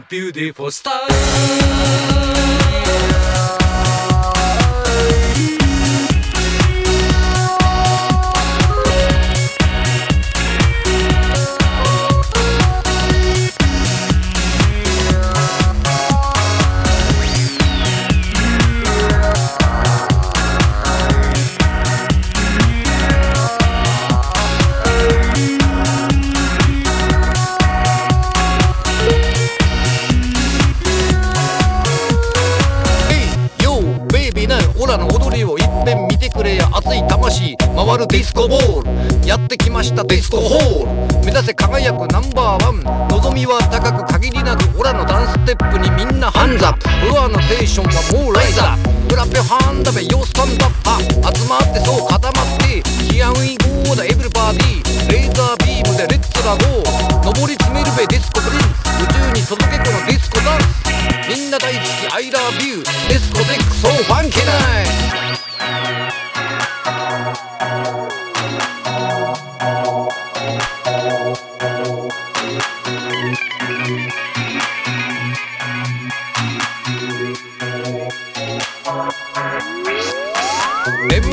れの回るディスコボール。やってきましたディスコホール。目指せ輝くナンバーワン。望みは高く限りなくオラのダンステップにみんな hands up。フロアのテンションはもう rise up clap your hand だべ yo stand up あ集まってそう固まって。 here we go だ everybody。レーザービームでレッツラゴー。登り詰めるべディスコプリンス。宇宙に届けこのディスコダンス。みんな大好き I love you ディスコティックそう funky nice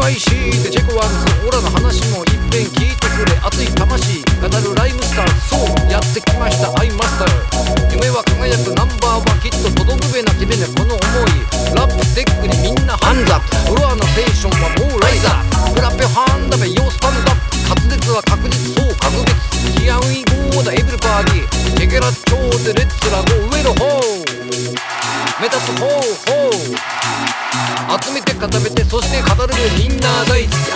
レブ IC でチェコワンズオラの話もいっぺん聞いてくれ。熱い魂語るライムスターそうやってきました。アイマスター。夢は輝く。ナンバーワンきっと届くべな君ね。この思い。ラップステックにみんなハンズアップ。フロアのテンションはもうライザー。クラッペハンダベヨースタンダップ。滑舌は確実そう格別。ヒアウィゴーだ。エブリバディチェケラッチョーでレッツラゴー上の方。目指す方法集めて固めてそしてドイツ。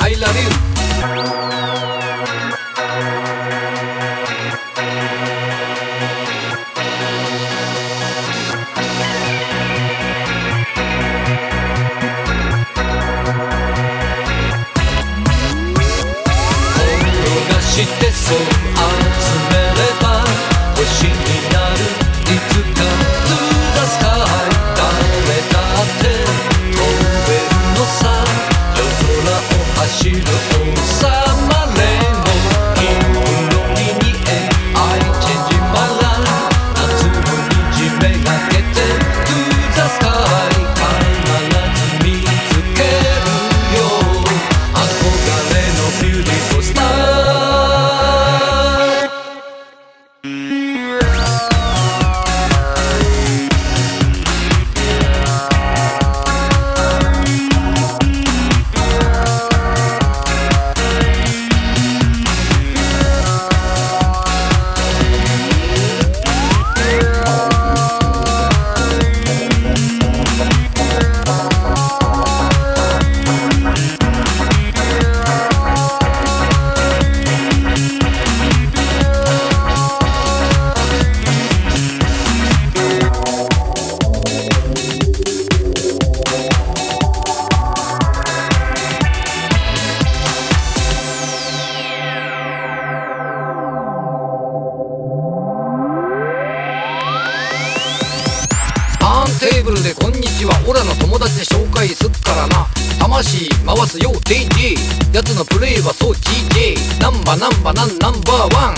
でこんにちは。オラの友達で紹介すっからな。魂回すよ DJ やつのプレイはそう GJ ナンバナンバナンナンバーワン。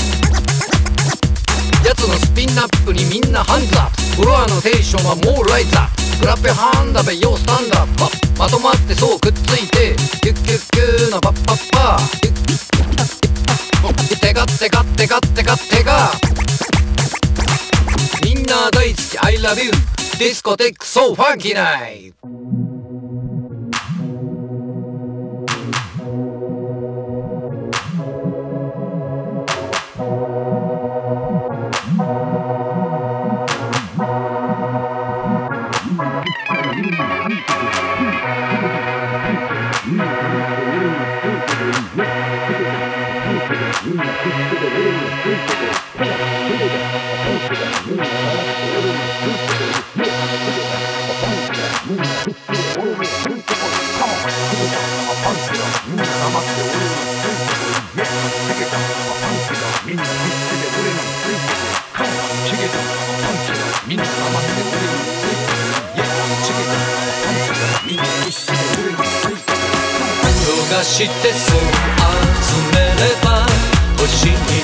やつの spin up にみんなハンズアップ。フロアのテンションはもう rise up clap your hand だべ yo stand up まとまってそうくっついて。キュッキュッキューのパッパッパー。キュッキュッテカテカテカテカテカみんな大好き I love you ディスコテックそうファンキーナイト「してす。ぐ集めれば星に